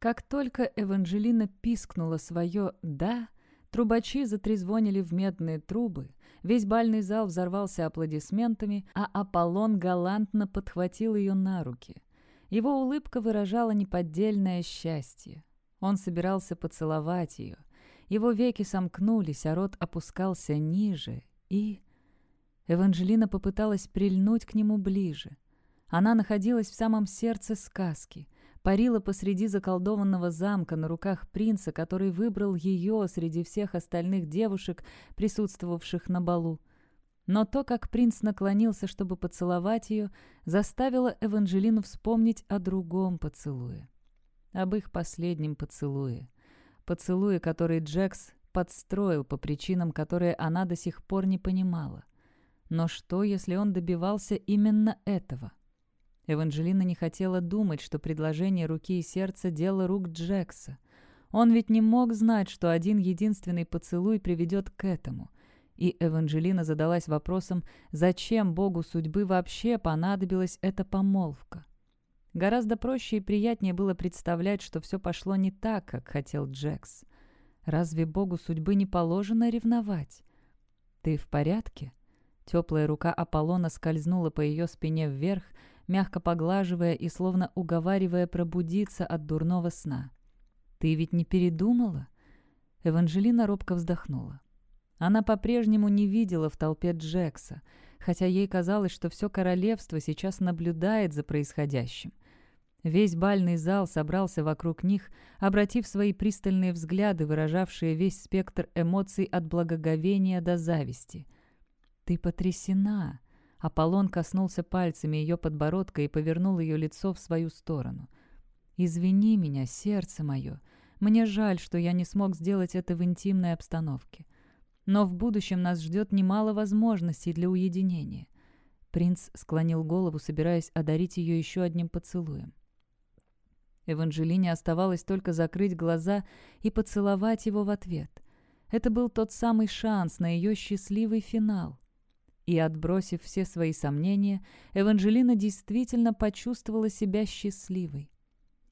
Как только Эванжелина пискнула свое «да», трубачи затрезвонили в медные трубы, весь бальный зал взорвался аплодисментами, а Аполлон галантно подхватил ее на руки. Его улыбка выражала неподдельное счастье. Он собирался поцеловать ее. Его веки сомкнулись, а рот опускался ниже, и... Эванжелина попыталась прильнуть к нему ближе. Она находилась в самом сердце сказки, парила посреди заколдованного замка на руках принца, который выбрал ее среди всех остальных девушек, присутствовавших на балу. Но то, как принц наклонился, чтобы поцеловать ее, заставило Эванжелину вспомнить о другом поцелуе. Об их последнем поцелуе. Поцелуе, который Джекс подстроил по причинам, которые она до сих пор не понимала. Но что, если он добивался именно этого? Эванжелина не хотела думать, что предложение руки и сердца – дело рук Джекса. Он ведь не мог знать, что один единственный поцелуй приведет к этому. И Эванжелина задалась вопросом, зачем Богу судьбы вообще понадобилась эта помолвка. Гораздо проще и приятнее было представлять, что все пошло не так, как хотел Джекс. Разве Богу судьбы не положено ревновать? «Ты в порядке?» Теплая рука Аполлона скользнула по ее спине вверх, мягко поглаживая и словно уговаривая пробудиться от дурного сна. «Ты ведь не передумала?» Эванжелина робко вздохнула. Она по-прежнему не видела в толпе Джекса, хотя ей казалось, что все королевство сейчас наблюдает за происходящим. Весь бальный зал собрался вокруг них, обратив свои пристальные взгляды, выражавшие весь спектр эмоций от благоговения до зависти — «Ты потрясена!» Аполлон коснулся пальцами ее подбородка и повернул ее лицо в свою сторону. «Извини меня, сердце мое. Мне жаль, что я не смог сделать это в интимной обстановке. Но в будущем нас ждет немало возможностей для уединения». Принц склонил голову, собираясь одарить ее еще одним поцелуем. Эванжелине оставалось только закрыть глаза и поцеловать его в ответ. Это был тот самый шанс на ее счастливый финал. И, отбросив все свои сомнения, Эванжелина действительно почувствовала себя счастливой.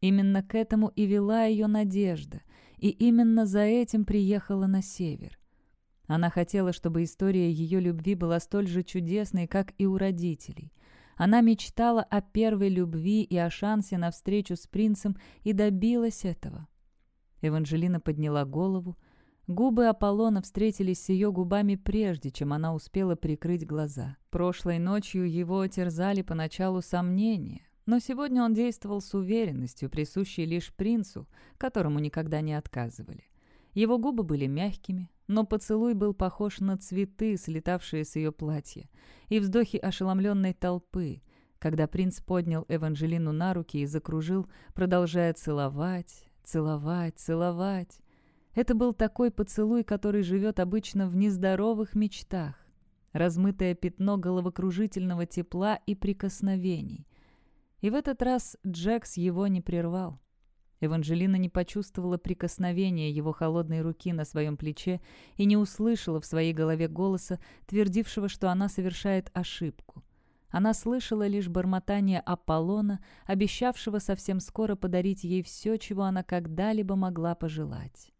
Именно к этому и вела ее надежда, и именно за этим приехала на север. Она хотела, чтобы история ее любви была столь же чудесной, как и у родителей. Она мечтала о первой любви и о шансе на встречу с принцем и добилась этого. Эванжелина подняла голову, Губы Аполлона встретились с ее губами прежде, чем она успела прикрыть глаза. Прошлой ночью его терзали поначалу сомнения, но сегодня он действовал с уверенностью, присущей лишь принцу, которому никогда не отказывали. Его губы были мягкими, но поцелуй был похож на цветы, слетавшие с ее платья, и вздохи ошеломленной толпы, когда принц поднял Эванжелину на руки и закружил, продолжая целовать, целовать, целовать. Это был такой поцелуй, который живет обычно в нездоровых мечтах. Размытое пятно головокружительного тепла и прикосновений. И в этот раз Джекс его не прервал. Эванжелина не почувствовала прикосновения его холодной руки на своем плече и не услышала в своей голове голоса, твердившего, что она совершает ошибку. Она слышала лишь бормотание Аполлона, обещавшего совсем скоро подарить ей все, чего она когда-либо могла пожелать.